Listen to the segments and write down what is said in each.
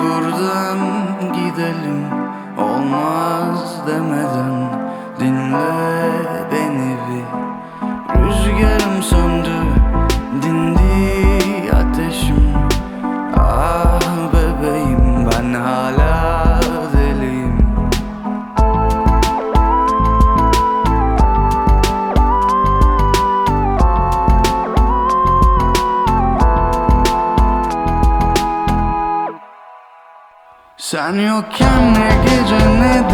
buradan gidelim. Olmaz demeden Sen yokken ne gece ne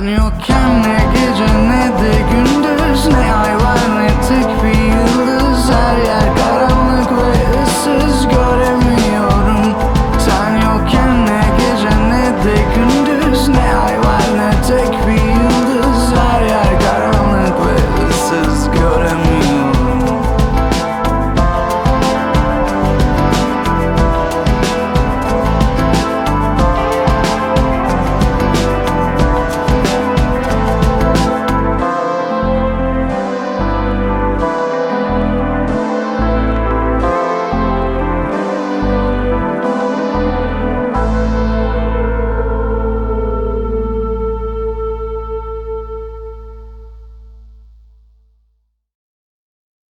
Sen yokken ne gece ne de gündüz Ne ay var ne tek bir